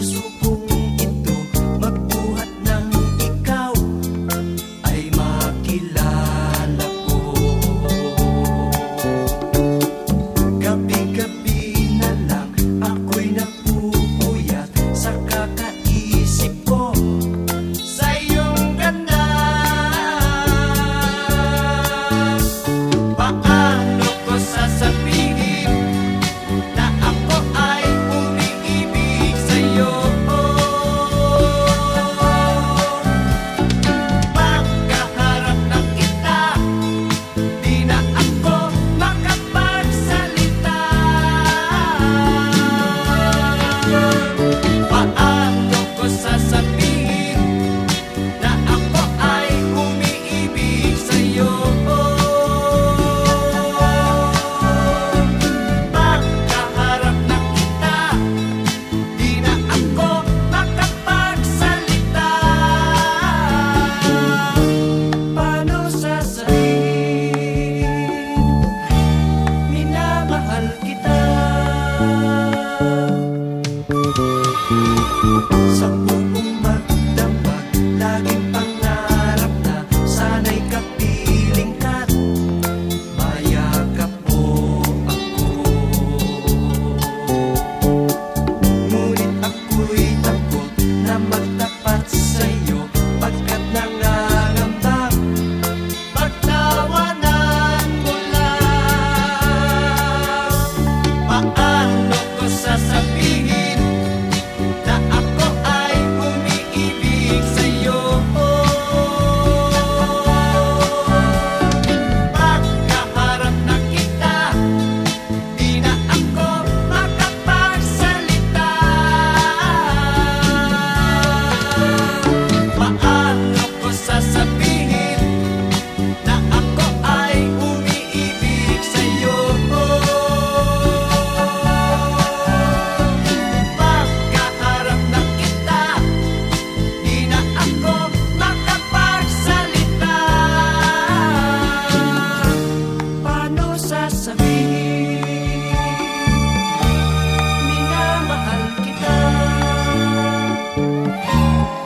Jesús.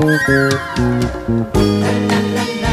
la la.